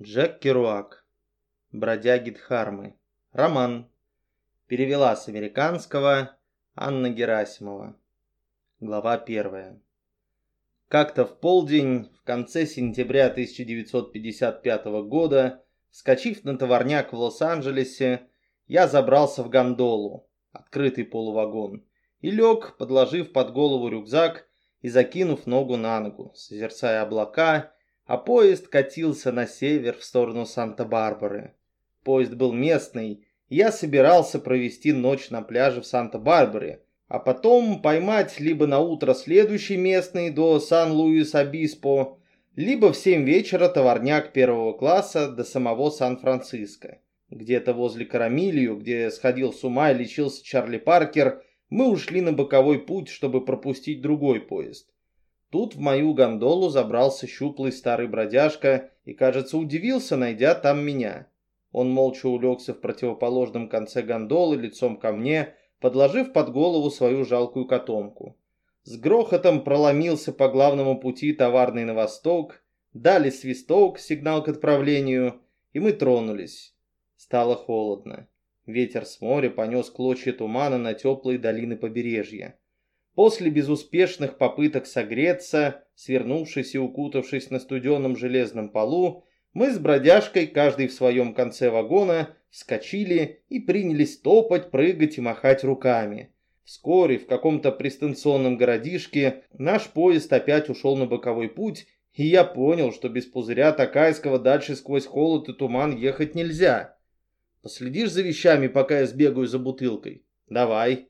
Джек Керуак. Бродяги Дхармы. Роман. Перевела с американского Анна Герасимова. Глава первая. Как-то в полдень, в конце сентября 1955 года, скачив на товарняк в Лос-Анджелесе, я забрался в гондолу, открытый полувагон, и лег, подложив под голову рюкзак и закинув ногу на ногу, созерцая облака а поезд катился на север в сторону Санта-Барбары. Поезд был местный, я собирался провести ночь на пляже в Санта-Барбаре, а потом поймать либо на утро следующий местный до Сан-Луис-Обиспо, либо в 7 вечера товарняк первого класса до самого Сан-Франциско. Где-то возле Карамилью, где сходил с ума и лечился Чарли Паркер, мы ушли на боковой путь, чтобы пропустить другой поезд. Тут в мою гондолу забрался щуплый старый бродяжка и, кажется, удивился, найдя там меня. Он молча улегся в противоположном конце гондолы лицом ко мне, подложив под голову свою жалкую котомку. С грохотом проломился по главному пути товарный на восток, дали свисток, сигнал к отправлению, и мы тронулись. Стало холодно. Ветер с моря понес клочья тумана на теплые долины побережья. После безуспешных попыток согреться, свернувшись и укутавшись на студеном железном полу, мы с бродяжкой, каждый в своем конце вагона, вскочили и принялись топать, прыгать и махать руками. Вскоре в каком-то пристанционном городишке наш поезд опять ушел на боковой путь, и я понял, что без пузыря Такайского дальше сквозь холод и туман ехать нельзя. Последишь за вещами, пока я сбегаю за бутылкой? Давай.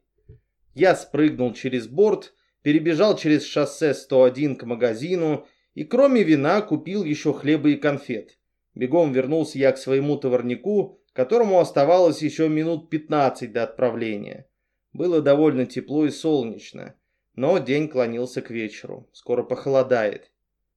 Я спрыгнул через борт, перебежал через шоссе 101 к магазину и кроме вина купил еще хлеба и конфет. Бегом вернулся я к своему товарнику, которому оставалось еще минут 15 до отправления. Было довольно тепло и солнечно, но день клонился к вечеру. Скоро похолодает.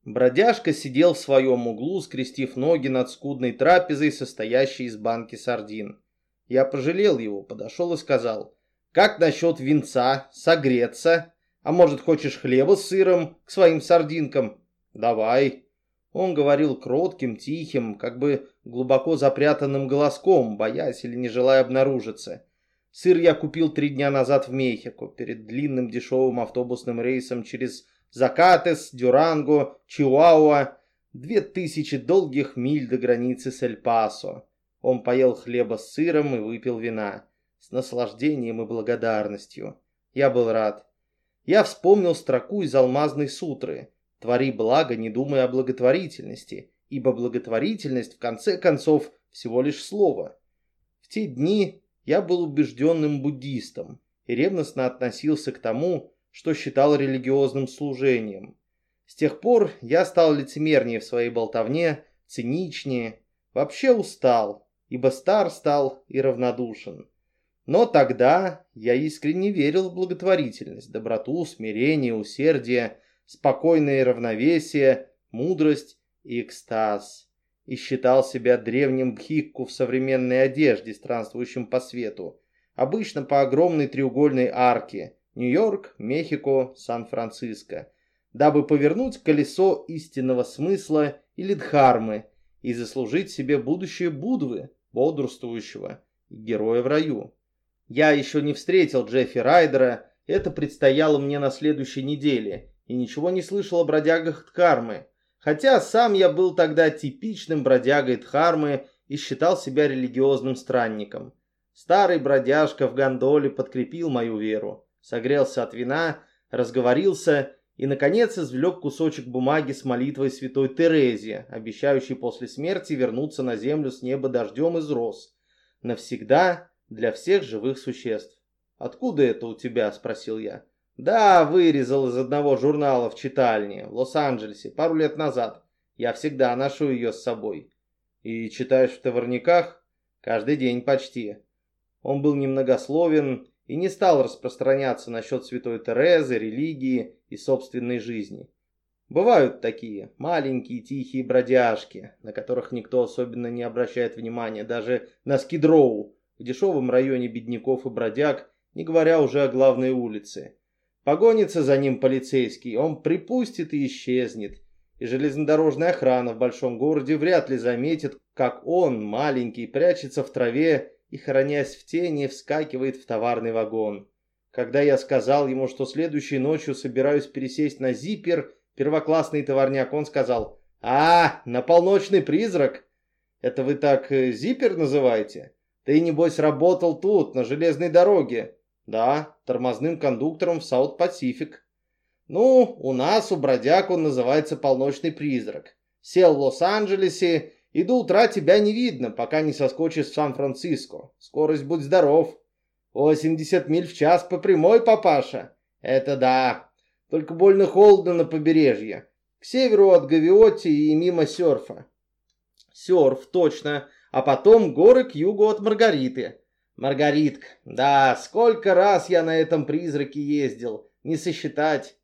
Бродяжка сидел в своем углу, скрестив ноги над скудной трапезой, состоящей из банки сардин. Я пожалел его, подошел и сказал – как насчет винца, согреться? А может, хочешь хлеба с сыром к своим сардинкам? Давай. Он говорил кротким, тихим, как бы глубоко запрятанным голоском, боясь или не желая обнаружиться. Сыр я купил три дня назад в Мехико, перед длинным дешевым автобусным рейсом через Закатес, Дюранго, Чиуауа. Две тысячи долгих миль до границы с Эль-Пасо. Он поел хлеба с сыром и выпил вина с наслаждением и благодарностью. Я был рад. Я вспомнил строку из алмазной сутры «Твори благо, не думая о благотворительности, ибо благотворительность, в конце концов, всего лишь слово». В те дни я был убежденным буддистом и ревностно относился к тому, что считал религиозным служением. С тех пор я стал лицемернее в своей болтовне, циничнее, вообще устал, ибо стар стал и равнодушен. Но тогда я искренне верил в благотворительность, доброту, смирение, усердие, спокойное равновесие, мудрость и экстаз. И считал себя древним бхикку в современной одежде, странствующим по свету. Обычно по огромной треугольной арке. Нью-Йорк, Мехико, Сан-Франциско. Дабы повернуть колесо истинного смысла или дхармы и заслужить себе будущее Будвы, бодрствующего, героя в раю. Я еще не встретил Джеффи Райдера, это предстояло мне на следующей неделе, и ничего не слышал о бродягах Дхармы. Хотя сам я был тогда типичным бродягой Дхармы и считал себя религиозным странником. Старый бродяжка в гондоле подкрепил мою веру, согрелся от вина, разговорился и, наконец, извлек кусочек бумаги с молитвой святой Терезе, обещающей после смерти вернуться на землю с неба дождем из роз. Навсегда для всех живых существ. «Откуда это у тебя?» – спросил я. «Да, вырезал из одного журнала в читальне в Лос-Анджелесе пару лет назад. Я всегда ношу ее с собой». «И читаешь в товарниках?» «Каждый день почти». Он был немногословен и не стал распространяться насчет святой Терезы, религии и собственной жизни. Бывают такие маленькие тихие бродяжки, на которых никто особенно не обращает внимания, даже на скидроу, в дешевом районе бедняков и бродяг, не говоря уже о главной улице. Погонится за ним полицейский, он припустит и исчезнет. и железнодорожная охрана в большом городе вряд ли заметит, как он, маленький, прячется в траве и, хранясь в тени, вскакивает в товарный вагон. Когда я сказал ему, что следующей ночью собираюсь пересесть на зиппер, первоклассный товарняк, он сказал «А, на полночный призрак! Это вы так э, зиппер называете? Ты, небось, работал тут, на железной дороге?» «Да, тормозным кондуктором в Саут-Пасифик». «Ну, у нас, у бродяг, он называется полночный призрак. Сел в Лос-Анджелесе, и до утра тебя не видно, пока не соскочишь в Сан-Франциско. Скорость будь здоров. 80 миль в час по прямой, папаша. Это да. Только больно холодно на побережье. К северу от Гавиоти и мимо серфа. Серф, точно. А потом горы к югу от Маргариты. Маргаритка. Да, сколько раз я на этом призраке ездил. Не сосчитать.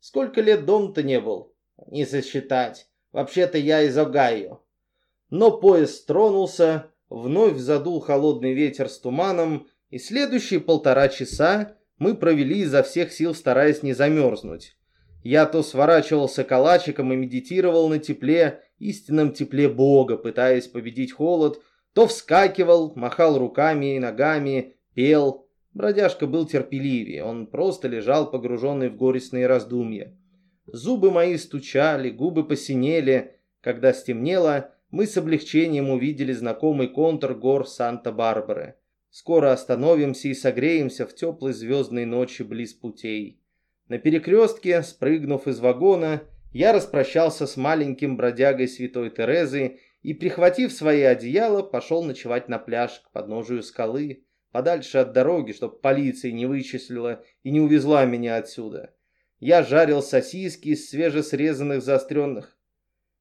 Сколько лет дом-то не был? Не сосчитать. Вообще-то я из Огайо. Но поезд тронулся, вновь задул холодный ветер с туманом, и следующие полтора часа мы провели изо всех сил, стараясь не замерзнуть. Я то сворачивался калачиком и медитировал на тепле, истинном тепле Бога, пытаясь победить холод, то вскакивал, махал руками и ногами, пел. Бродяжка был терпеливее, он просто лежал погруженный в горестные раздумья. Зубы мои стучали, губы посинели. Когда стемнело, мы с облегчением увидели знакомый контур гор Санта-Барбары. Скоро остановимся и согреемся в теплой звездной ночи близ путей. На перекрестке, спрыгнув из вагона, я распрощался с маленьким бродягой святой Терезы и, прихватив свои одеяла, пошел ночевать на пляж к подножию скалы, подальше от дороги, чтобы полиция не вычислила и не увезла меня отсюда. Я жарил сосиски из свежесрезанных заостренных.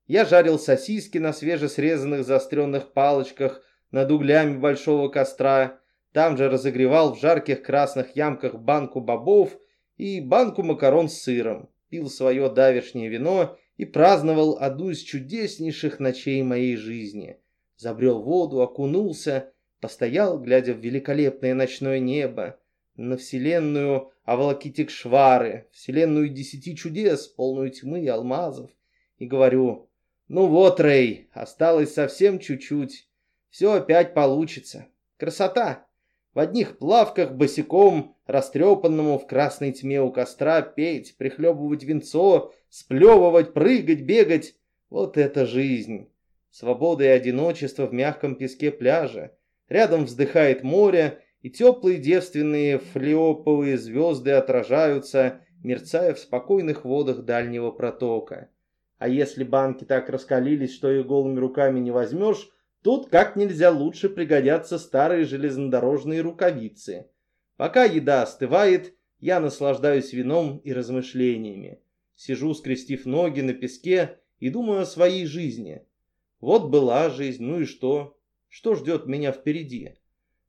Я жарил сосиски на свежесрезанных заостренных палочках над углями большого костра там же разогревал в жарких красных ямках банку бобов и банку макарон с сыром, пил свое давешнее вино и праздновал одну из чудеснейших ночей моей жизни. Забрел воду, окунулся, постоял, глядя в великолепное ночное небо, на вселенную Авалакитикшвары, вселенную десяти чудес, полную тьмы и алмазов, и говорю, ну вот, Рэй, осталось совсем чуть-чуть, все опять получится. Красота! В одних плавках босиком, растрепанному в красной тьме у костра, петь, прихлебывать винцо, сплевывать, прыгать, бегать. Вот это жизнь. Свобода и одиночество в мягком песке пляжа. Рядом вздыхает море, и теплые девственные флеоповые звезды отражаются, мерцая в спокойных водах дальнего протока. А если банки так раскалились, что их голыми руками не возьмешь, Тут как нельзя лучше пригодятся старые железнодорожные рукавицы. Пока еда остывает, я наслаждаюсь вином и размышлениями. Сижу, скрестив ноги на песке и думаю о своей жизни. Вот была жизнь, ну и что? Что ждет меня впереди?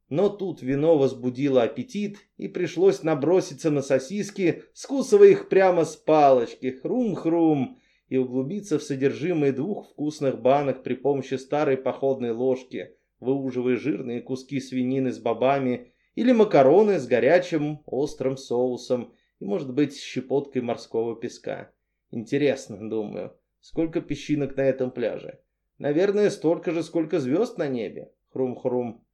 Но тут вино возбудило аппетит, и пришлось наброситься на сосиски, скусывая их прямо с палочки. Хрум-хрум и углубиться в содержимое двух вкусных банок при помощи старой походной ложки, выуживая жирные куски свинины с бобами или макароны с горячим острым соусом и, может быть, щепоткой морского песка. Интересно, думаю, сколько песчинок на этом пляже? Наверное, столько же, сколько звезд на небе. Хрум-хрум.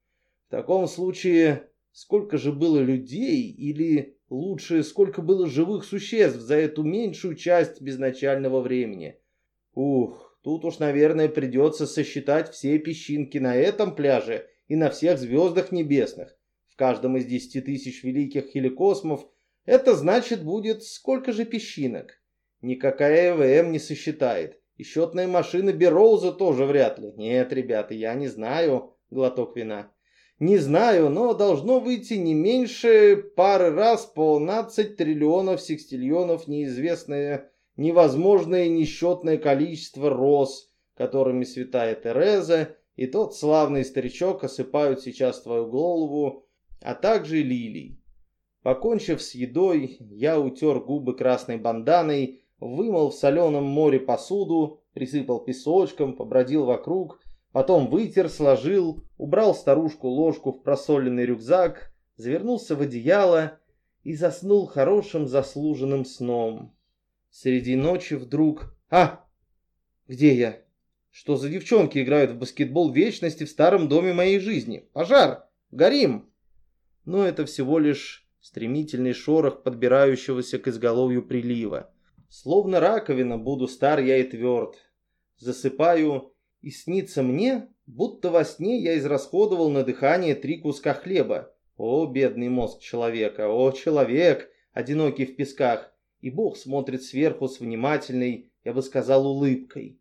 В таком случае, сколько же было людей или Лучше, сколько было живых существ за эту меньшую часть безначального времени. Ух, тут уж, наверное, придется сосчитать все песчинки на этом пляже и на всех звездах небесных. Каждом из десяти тысяч великих хеликосмов это значит будет сколько же песчинок. Никакая ЭВМ не сосчитает. И счетная машина Бероуза тоже вряд ли. Нет, ребята, я не знаю. Глоток вина. Не знаю, но должно выйти не меньше пары раз полнадцать триллионов секстиллионов неизвестное, невозможное несчетное количество роз, которыми святая Тереза и тот славный старичок осыпают сейчас твою голову, а также лилий. Покончив с едой, я утер губы красной банданой, вымыл в соленом море посуду, присыпал песочком, побродил вокруг Потом вытер, сложил, убрал старушку-ложку в просоленный рюкзак, завернулся в одеяло и заснул хорошим заслуженным сном. Среди ночи вдруг... А! Где я? Что за девчонки играют в баскетбол вечности в старом доме моей жизни? Пожар! Горим! Но это всего лишь стремительный шорох подбирающегося к изголовью прилива. Словно раковина буду стар я и тверд. Засыпаю, и снится мне, будто во сне я израсходовал на дыхание три куска хлеба. О, бедный мозг человека, о, человек, одинокий в песках. И Бог смотрит сверху с внимательной, я бы сказал, улыбкой.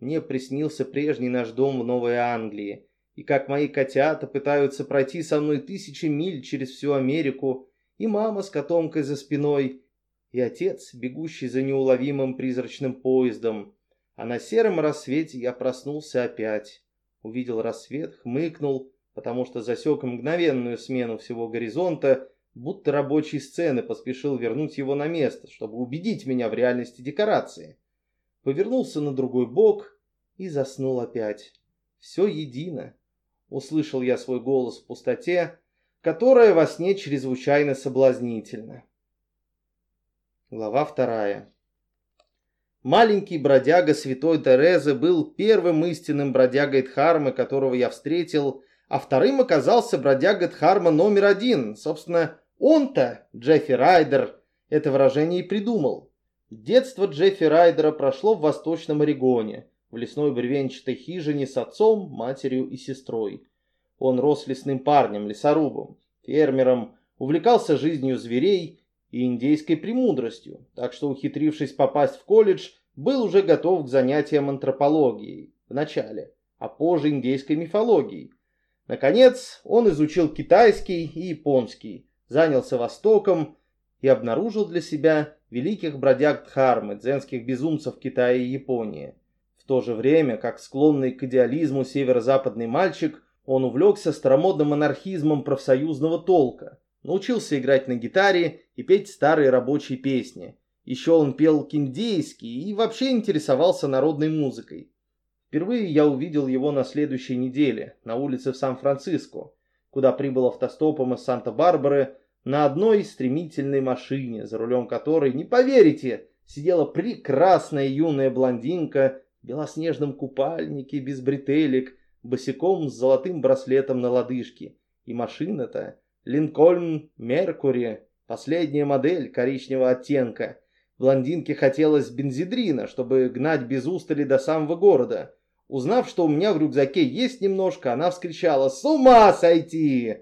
Мне приснился прежний наш дом в Новой Англии, и как мои котята пытаются пройти со мной тысячи миль через всю Америку, и мама с котомкой за спиной, и отец, бегущий за неуловимым призрачным поездом. А на сером рассвете я проснулся опять. Увидел рассвет, хмыкнул, потому что засек мгновенную смену всего горизонта, будто рабочей сцены поспешил вернуть его на место, чтобы убедить меня в реальности декорации. Повернулся на другой бок и заснул опять. Все едино. Услышал я свой голос в пустоте, которая во сне чрезвычайно соблазнительна. Глава вторая. Маленький бродяга святой Терезы был первым истинным бродягой Дхармы, которого я встретил, а вторым оказался бродяга Дхарма номер один. Собственно, он-то, Джеффи Райдер, это выражение и придумал. Детство Джеффи Райдера прошло в Восточном Орегоне, в лесной бревенчатой хижине с отцом, матерью и сестрой. Он рос лесным парнем, лесорубом, фермером, увлекался жизнью зверей и индейской премудростью, так что, ухитрившись попасть в колледж, был уже готов к занятиям антропологией в начале, а позже индейской мифологией. Наконец, он изучил китайский и японский, занялся Востоком и обнаружил для себя великих бродяг Дхармы, дзенских безумцев Китая и Японии. То же время, как склонный к идеализму северо-западный мальчик, он увлекся старомодным анархизмом профсоюзного толка, научился играть на гитаре и петь старые рабочие песни. Еще он пел киндейский и вообще интересовался народной музыкой. Впервые я увидел его на следующей неделе на улице в Сан-Франциско, куда прибыл автостопом из Санта-Барбары на одной стремительной машине, за рулем которой, не поверите, сидела прекрасная юная блондинка в белоснежном купальнике без бретелек, босиком с золотым браслетом на лодыжке. И машина-то Линкольн Меркури, последняя модель коричневого оттенка. Блондинке хотелось бензидрина, чтобы гнать без устали до самого города. Узнав, что у меня в рюкзаке есть немножко, она вскричала «С ума сойти!»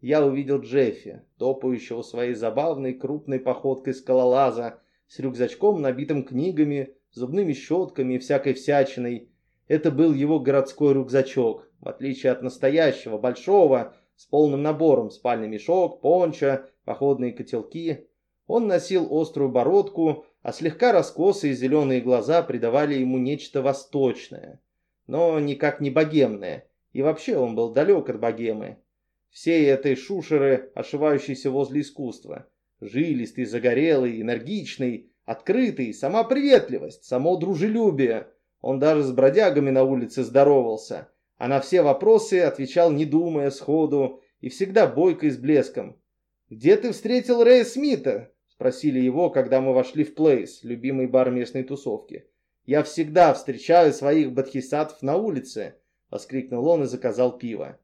Я увидел Джеффи, топающего своей забавной крупной походкой скалолаза, с рюкзачком, набитым книгами, зубными щетками и всякой всячиной. Это был его городской рюкзачок, в отличие от настоящего, большого, с полным набором спальный мешок, пончо, походные котелки. Он носил острую бородку, а слегка раскосые зеленые глаза придавали ему нечто восточное, но никак не богемное, и вообще он был далек от богемы всей этой шушеры, ошивающейся возле искусства. Жилистый, загорелый, энергичный, открытый, сама приветливость, само дружелюбие. Он даже с бродягами на улице здоровался, а на все вопросы отвечал не думая сходу и всегда бойко и с блеском. «Где ты встретил Рэя Смита?» – спросили его, когда мы вошли в Плейс, любимый бар местной тусовки. «Я всегда встречаю своих бодхисаттв на улице», – воскликнул он и заказал пиво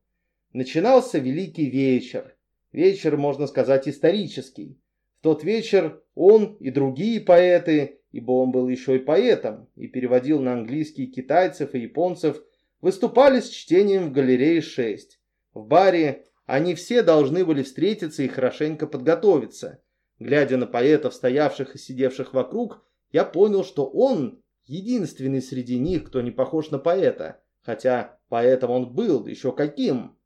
начинался великий вечер. Вечер, можно сказать, исторический. Тот вечер он и другие поэты, ибо он был еще и поэтом, и переводил на английский китайцев и японцев, выступали с чтением в галерее 6. В баре они все должны были встретиться и хорошенько подготовиться. Глядя на поэтов, стоявших и сидевших вокруг, я понял, что он единственный среди них, кто не похож на поэта. Хотя поэтом он был, еще каким.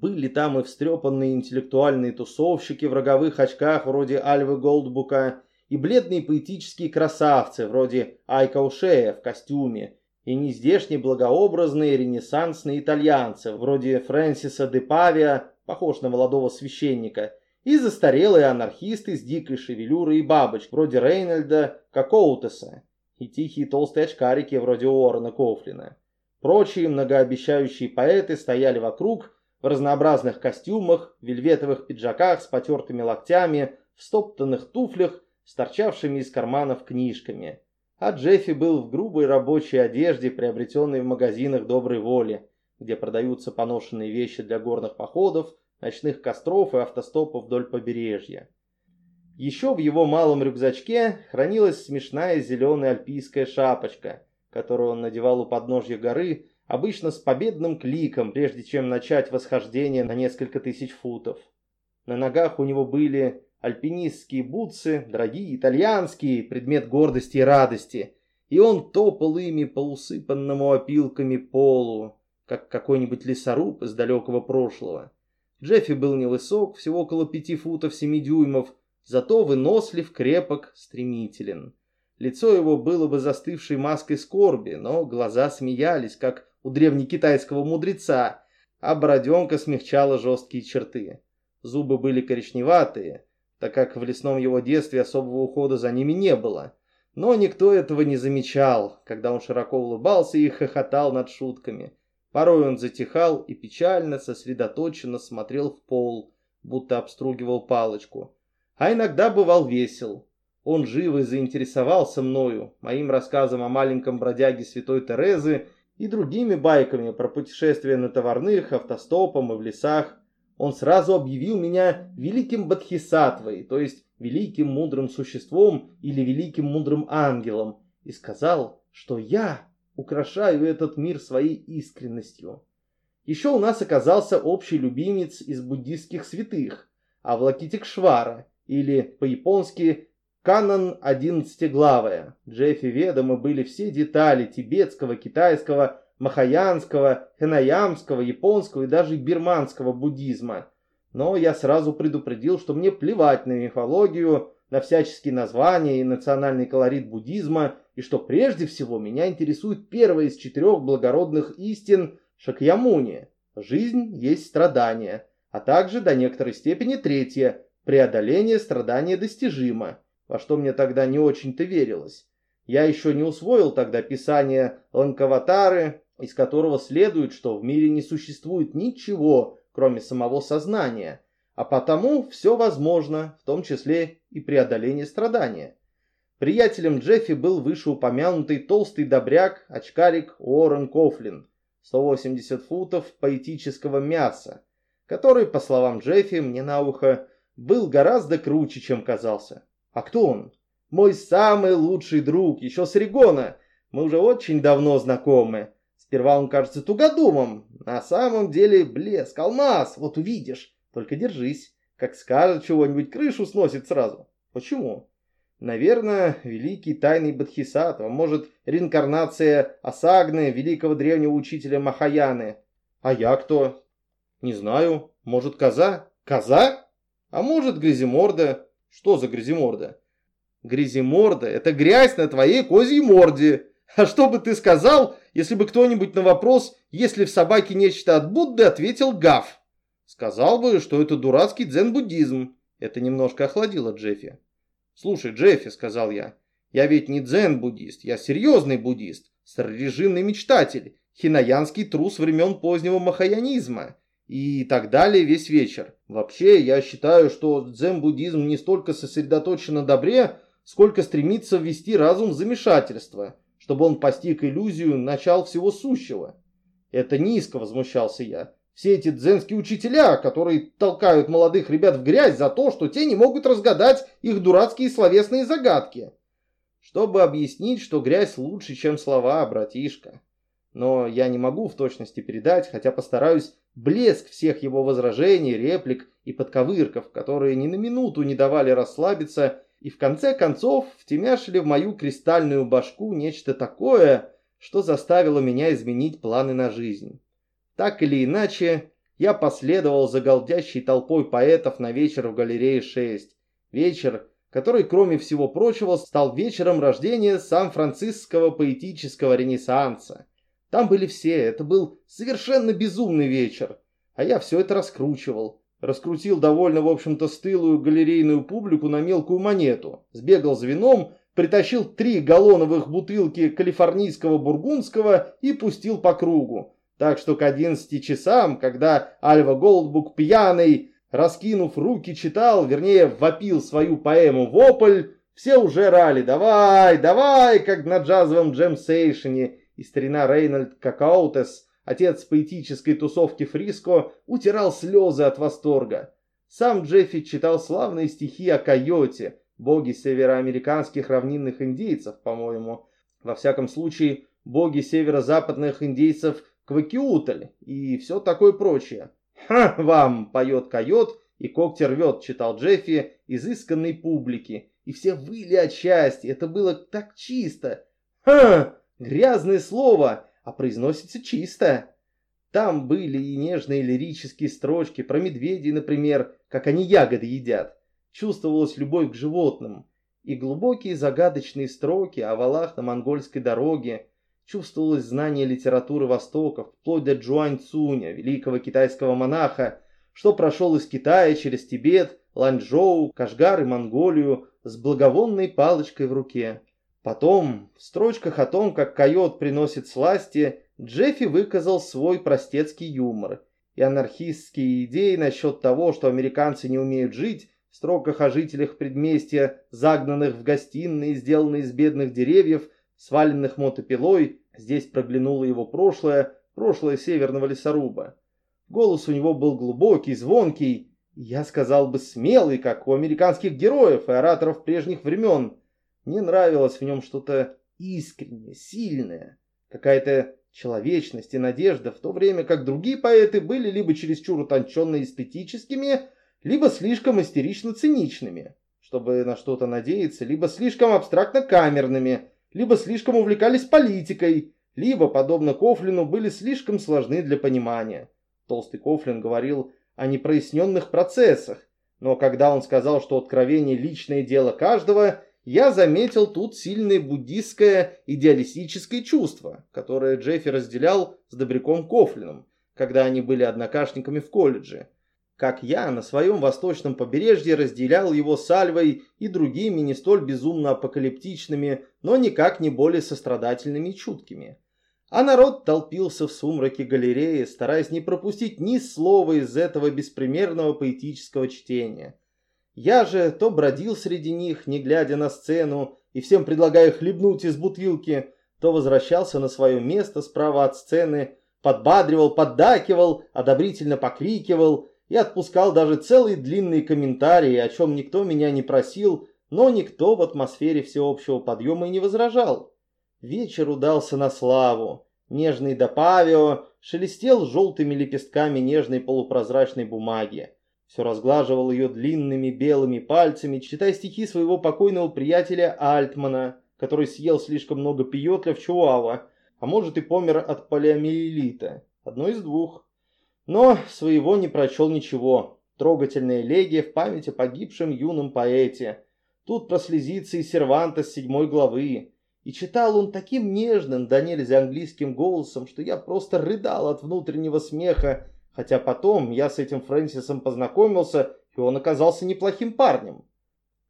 Были там и встрепанные интеллектуальные тусовщики в роговых очках вроде Альвы Голдбука, и бледные поэтические красавцы вроде Айка Ушея в костюме, и нездешние благообразные ренессансные итальянцы вроде Фрэнсиса де Павия, похож на молодого священника, и застарелые анархисты с дикой шевелюрой и бабочек вроде Рейнольда Кокоутеса, и тихие толстые очкарики вроде Уоррена Кофлина. Прочие многообещающие поэты стояли вокруг в разнообразных костюмах, вельветовых пиджаках с потертыми локтями, в стоптанных туфлях с торчавшими из карманов книжками. а Джеффи был в грубой рабочей одежде, приобретенной в магазинах доброй воли, где продаются поношенные вещи для горных походов, ночных костров и автостопов вдоль побережья. Еще в его малом рюкзачке хранилась смешная зеленая альпийская шапочка, которую он надевал у подножья горы, обычно с победным кликом, прежде чем начать восхождение на несколько тысяч футов. На ногах у него были альпинистские бутсы, дорогие итальянские, предмет гордости и радости, и он топал ими по усыпанному опилками полу, как какой-нибудь лесоруб из далекого прошлого. Джеффи был невысок, всего около пяти футов семи дюймов, зато вынослив, крепок, стремителен. Лицо его было бы застывшей маской скорби, но глаза смеялись, как у древнекитайского мудреца, а бороденка смягчала жесткие черты. Зубы были коричневатые, так как в лесном его детстве особого ухода за ними не было. Но никто этого не замечал, когда он широко улыбался и хохотал над шутками. Порой он затихал и печально, сосредоточенно смотрел в пол, будто обстругивал палочку а иногда бывал весел. Он живо заинтересовался мною, моим рассказом о маленьком бродяге святой Терезы и другими байками про путешествия на товарных, автостопом и в лесах. Он сразу объявил меня великим Бадхисатвой, то есть великим мудрым существом или великим мудрым ангелом, и сказал, что я украшаю этот мир своей искренностью. Еще у нас оказался общий любимец из буддистских святых, Авлакитикшвара, или по-японски Канон одиннадцатиглавая. Джеффи ведомы были все детали тибетского, китайского, махаянского, хенаямского, японского и даже бирманского буддизма. Но я сразу предупредил, что мне плевать на мифологию, на всяческие названия и национальный колорит буддизма, и что прежде всего меня интересует первая из четырех благородных истин Шакьямуни. Жизнь есть страдание, а также до некоторой степени третья преодоление страдания достижимо, во что мне тогда не очень-то верилось. Я еще не усвоил тогда писание Ланкаватары, из которого следует, что в мире не существует ничего, кроме самого сознания, а потому все возможно, в том числе и преодоление страдания. Приятелем Джеффи был вышеупомянутый толстый добряк, очкарик Уоррен Кофлин, 180 футов поэтического мяса, который, по словам Джеффи, мне на ухо был гораздо круче, чем казался. А кто он? Мой самый лучший друг, еще с Регона. Мы уже очень давно знакомы. Сперва он кажется тугодумом. На самом деле блеск, алмаз, вот увидишь. Только держись. Как скажет чего-нибудь, крышу сносит сразу. Почему? Наверное, великий тайный Бодхисаттва, может, реинкарнация Асагны, великого древнего учителя Махаяны. А я кто? Не знаю. Может, коза? Коза? А может, гряземорда? Что за гряземорда? Гряземорда – это грязь на твоей козьей морде. А что бы ты сказал, если бы кто-нибудь на вопрос, есть ли в собаке нечто от Будды, ответил гав? Сказал бы, что это дурацкий дзен-буддизм. Это немножко охладило Джеффи. «Слушай, Джеффи», — сказал я, — «я ведь не дзен-буддист, я серьезный буддист, старорежимный мечтатель, хинаянский трус времен позднего махаянизма и так далее весь вечер. Вообще, я считаю, что дзен-буддизм не столько сосредоточен на добре, сколько стремится ввести разум в замешательство, чтобы он постиг иллюзию начал всего сущего. Это низко, возмущался я. Все эти дзенские учителя, которые толкают молодых ребят в грязь за то, что те не могут разгадать их дурацкие словесные загадки. Чтобы объяснить, что грязь лучше, чем слова, братишка но я не могу в точности передать, хотя постараюсь, блеск всех его возражений, реплик и подковырков, которые ни на минуту не давали расслабиться и в конце концов втемяшили в мою кристальную башку нечто такое, что заставило меня изменить планы на жизнь. Так или иначе, я последовал за голдящей толпой поэтов на вечер в галерее 6. Вечер, который, кроме всего прочего, стал вечером рождения Сан-Франциского поэтического ренессанса. Там были все, это был совершенно безумный вечер. А я все это раскручивал. Раскрутил довольно, в общем-то, стылую галерейную публику на мелкую монету. Сбегал за вином, притащил три галлоновых бутылки калифорнийского бургундского и пустил по кругу. Так что к 11 часам, когда Альва Голдбук пьяный, раскинув руки, читал, вернее, вопил свою поэму «Вопль», Все уже рали, давай, давай, как на джазовом джемсейшене. И старина Рейнольд Какаутес, отец поэтической тусовки Фриско, утирал слезы от восторга. Сам Джеффи читал славные стихи о койоте, боге североамериканских равнинных индейцев, по-моему. Во всяком случае, боги северо-западных индейцев Квакиутль и все такое прочее. «Ха вам!» — поет койот, и когти рвет, читал Джеффи, изысканной публики. И все выли от счастья, это было так чисто. «Ха!» — грязное слово, а произносится чисто. Там были и нежные лирические строчки про медведей, например, как они ягоды едят. Чувствовалась любовь к животным. И глубокие загадочные строки о валах на монгольской дороге, чувствовалось знание литературы Востока, вплоть до Джуань Цуня, великого китайского монаха, что прошел из Китая через Тибет, Ланчжоу, Кашгар и Монголию с благовонной палочкой в руке. Потом, в строчках о том, как койот приносит сласти, Джеффи выказал свой простецкий юмор и анархистские идеи насчет того, что американцы не умеют жить, в строках о жителях предместья, загнанных в гостиные, сделанные из бедных деревьев, сваленных мотопилой, здесь проглянуло его прошлое, прошлое северного лесоруба. Голос у него был глубокий, звонкий, я сказал бы смелый, как у американских героев и ораторов прежних времен. Мне нравилось в нем что-то искреннее, сильное, какая-то человечность и надежда, в то время как другие поэты были либо чересчур утонченно эстетическими, либо слишком истерично циничными, чтобы на что-то надеяться, либо слишком абстрактно камерными, либо слишком увлекались политикой, либо, подобно Кофлину, были слишком сложны для понимания. Толстый Кофлин говорил о непроясненных процессах, но когда он сказал, что откровение – личное дело каждого, я заметил тут сильное буддистское идеалистическое чувство, которое Джеффи разделял с Добряком Кофлином, когда они были однокашниками в колледже – как я на своем восточном побережье разделял его с Альвой и другими не столь безумно апокалиптичными, но никак не более сострадательными и чуткими. А народ толпился в сумраке галереи, стараясь не пропустить ни слова из этого беспримерного поэтического чтения. Я же то бродил среди них, не глядя на сцену, и всем предлагая хлебнуть из бутылки, то возвращался на свое место справа от сцены, подбадривал, поддакивал, одобрительно покрикивал – и отпускал даже целые длинные комментарии, о чем никто меня не просил, но никто в атмосфере всеобщего подъема и не возражал. Вечер удался на славу. Нежный Допавио шелестел желтыми лепестками нежной полупрозрачной бумаги. Все разглаживал ее длинными белыми пальцами, читая стихи своего покойного приятеля Альтмана, который съел слишком много пиотля в Чуава, а может и помер от полиомиелита. Одно из двух. Но своего не прочел ничего. Трогательная элегия в память о погибшем юном поэте. Тут прослезится и Серванта с седьмой главы. И читал он таким нежным, да нельзя английским голосом, что я просто рыдал от внутреннего смеха, хотя потом я с этим Фрэнсисом познакомился, и он оказался неплохим парнем.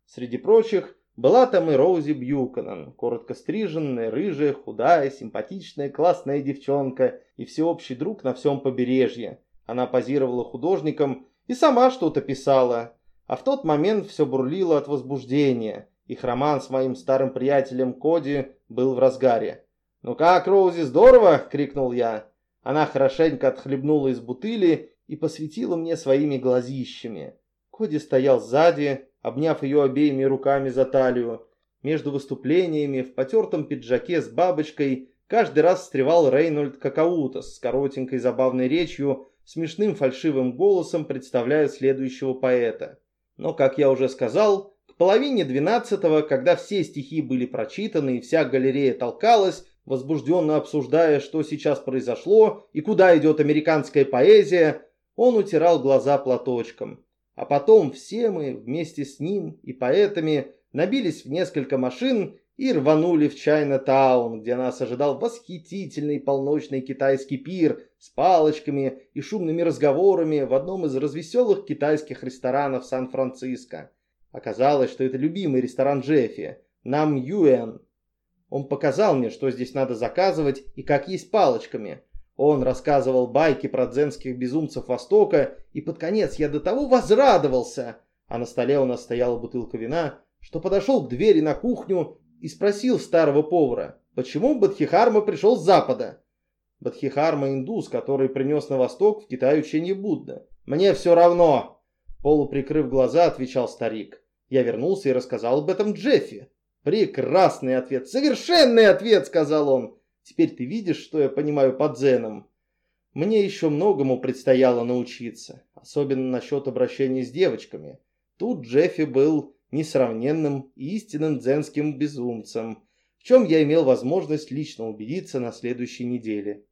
Среди прочих была там и Роузи Бьюканан, коротко стриженная, рыжая, худая, симпатичная, классная девчонка и всеобщий друг на всем побережье. Она позировала художником и сама что-то писала. А в тот момент все бурлило от возбуждения. Их роман с моим старым приятелем Коди был в разгаре. «Ну как, Роузи, здорово!» — крикнул я. Она хорошенько отхлебнула из бутыли и посветила мне своими глазищами. Коди стоял сзади, обняв ее обеими руками за талию. Между выступлениями в потертом пиджаке с бабочкой каждый раз встревал Рейнольд Какаутас с коротенькой забавной речью, смешным фальшивым голосом представляю следующего поэта. Но, как я уже сказал, к половине двенадцатого, когда все стихи были прочитаны и вся галерея толкалась, возбужденно обсуждая, что сейчас произошло и куда идет американская поэзия, он утирал глаза платочком. А потом все мы вместе с ним и поэтами набились в несколько машин и рванули в Чайна-таун, где нас ожидал восхитительный полночный китайский пир с палочками и шумными разговорами в одном из развеселых китайских ресторанов Сан-Франциско. Оказалось, что это любимый ресторан Джеффи, Нам Юэн. Он показал мне, что здесь надо заказывать и как есть палочками. Он рассказывал байки про дзенских безумцев Востока, и под конец я до того возрадовался. А на столе у нас стояла бутылка вина, что подошел к двери на кухню и спросил старого повара, почему Бадхихарма пришел с запада. Бадхихарма индус, который принес на восток в Китай учение Будда. «Мне все равно!» Полуприкрыв глаза, отвечал старик. Я вернулся и рассказал об этом Джеффи. «Прекрасный ответ! Совершенный ответ!» — сказал он. «Теперь ты видишь, что я понимаю под дзеном?» Мне еще многому предстояло научиться, особенно насчет обращения с девочками. Тут Джеффи был несравненным истинным дзенским безумцем, в чем я имел возможность лично убедиться на следующей неделе.